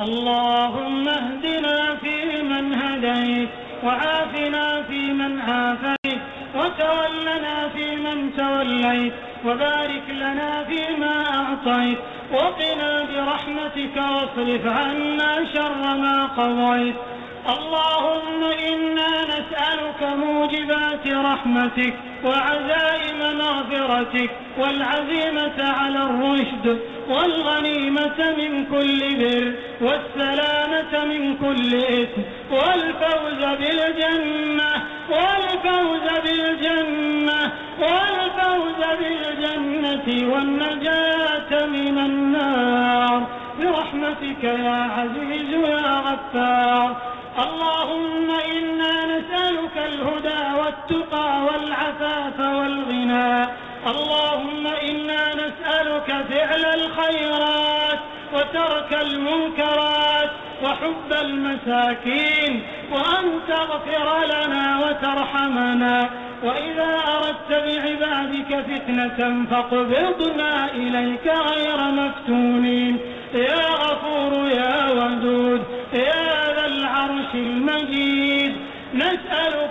اللهم اهدنا فيمن هديت وعافنا فيمن عافيت وتولنا فيمن توليت وبارك لنا فيما أعطيت وقنا برحمتك واصرف عنا شر ما قضيت. اللهم إنا نسألك موجبات رحمتك وعزائم مغفرتك والعزيمة على الرشد والغنيمة من كل بر والسلامة من كل إثم والفوز بالجنة والفوز بالجنة والفوز بالجنة والنجاة من النار برحمتك يا عزيز يا غفار اللهم إنا نسألك الهدى والتقى والعفاف والغنى. اللهم إنا نسألك فعل الخيرات وترك المنكرات وحب المساكين. وأن تغفر لنا وترحمنا. وإذا أردت بعبادك فتنة فاقبضنا إليك غير مفتونين. يا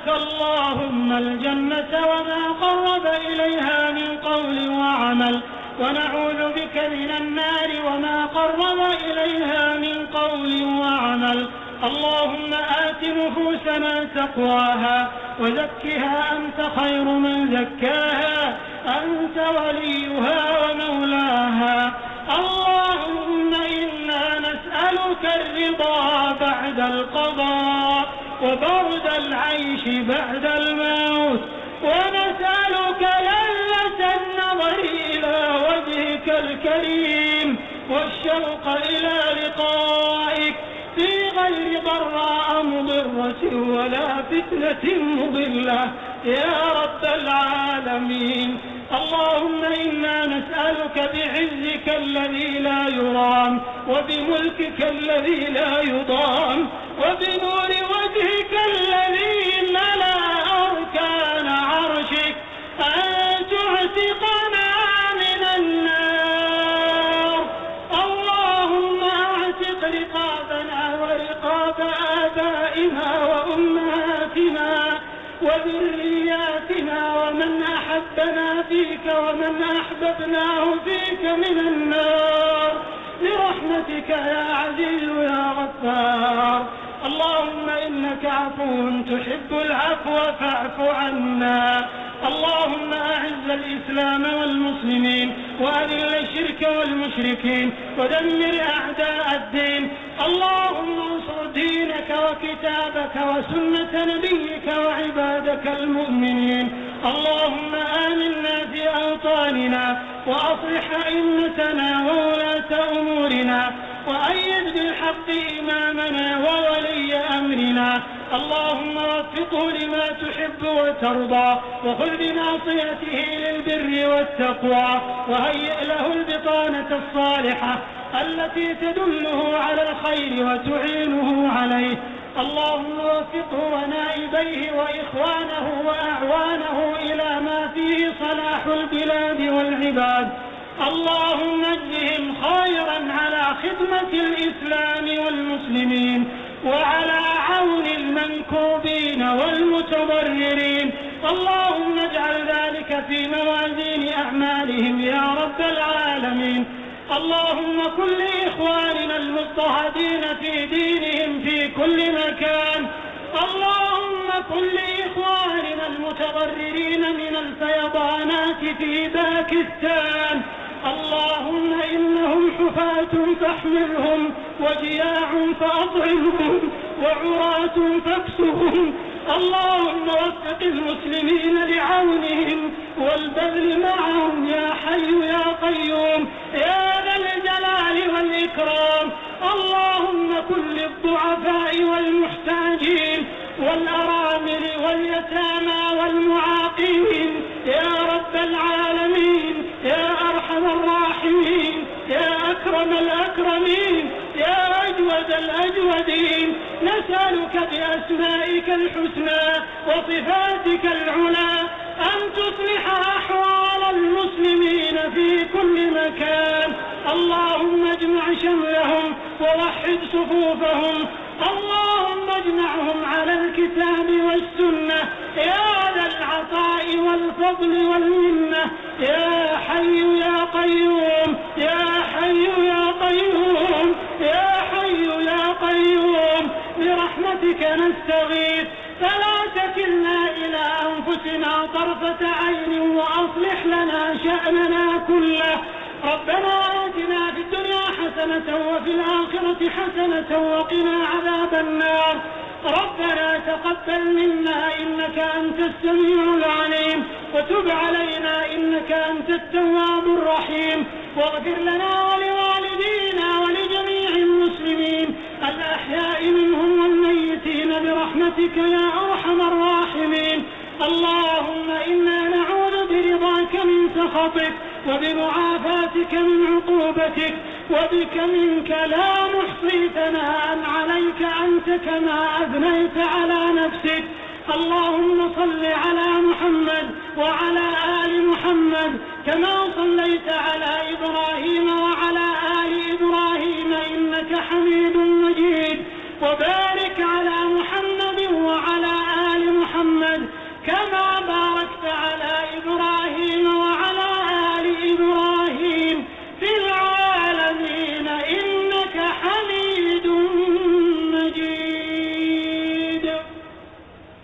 اللهم الجنة وما قرب إليها من قول وعمل ونعوذ بك من النار وما قرب إليها من قول وعمل. اللهم آت نفوسنا تقواها وزكها أنت خير من زكاها أنت وليها ومولاها. اللهم إنا نسألك الرضا بعد القضاء. وبرد العيش بعد الموت ونسألك لذة النظر إلى وجهك الكريم والشوق إلى لقائك. في غير ضراء مضرة ولا فتنة مضلة. يا رب العالمين اللهم إنا نسألك بعزك الذي لا يرام وبملكك الذي لا يضام. ورقاب آبائنا وأمهاتنا وذرياتنا ومن أحبنا فيك ومن أحببناه فيك من النار. برحمتك يا عزيز يا غفار. اللهم إنك عفو تحب العفو فاعف عنا. اللهم الإسلام والمسلمين وأذل الشرك والمشركين ودمر أعداء الدين. اللهم انصر دينك وكتابك وسنة نبيك وعبادك المؤمنين. اللهم آمنا في أوطاننا وأصلح أئمتنا وولاة أمورنا وأيد بالحق إمامنا وولي أمرنا. اللهم وفقه لما تحب وترضى وخذ بناصيته للبر والتقوى وهيئ له البطانة الصالحة التي تدله على الخير وتعينه عليه. اللهم وفقه ونائبيه وإخوانه وأعوانه إلى ما فيه صلاح البلاد والعباد. اللهم اجزهم خيرا على خدمة الإسلام والمسلمين. وعلى عون المنكوبين والمتضررين. اللهم اجعل ذلك في موازين أعمالهم يا رب العالمين. اللهم كن لإخواننا المضطهدين في دينهم في كل مكان. اللهم كن لإخواننا المتضررين من الفيضانات في باكستان. اللهم إنهم حفاة فاحملهم وجياع فأطعمهم وعراة فاكسهم اللهم وفق المسلمين لعونهم والبذل معهم يا حي يا قيوم. يا ذا الجلال والإكرام. اللهم كن للضعفاء والمحتاجين والأرامل واليتامى الأكرمين يا أجود الأجودين. نسألك بأسمائك الحسنى وصفاتك العلى أن تصلح أحوال المسلمين في كل مكان. اللهم اجمع شملهم ووحد صفوفهم. اللهم اجمعهم على الكتاب والسنة. يا ذا العطاء والفضل والمنة. يا حي يا قيوم. يا برحمتك نستغيث. فلا تكلنا إلى أنفسنا طرفة عين وأصلح لنا شأننا كله. ربنا آتنا في الدنيا حسنة وفي الآخرة حسنة وقنا عذاب النار. ربنا تقبل منا إنك أنت السميع العليم. وتب علينا إنك أنت التواب الرحيم. واغفر لنا ولوالدينا ولجميع المسلمين. برحمتك يا أرحم الراحمين. اللهم إنا نعوذ برضاك من سخطك وبمعافاتك من عقوبتك وبك منك لا نحصي ثناء عليك أنت كما أثنيت على نفسك. اللهم صل على محمد وعلى آل محمد كما صليت على إبراهيم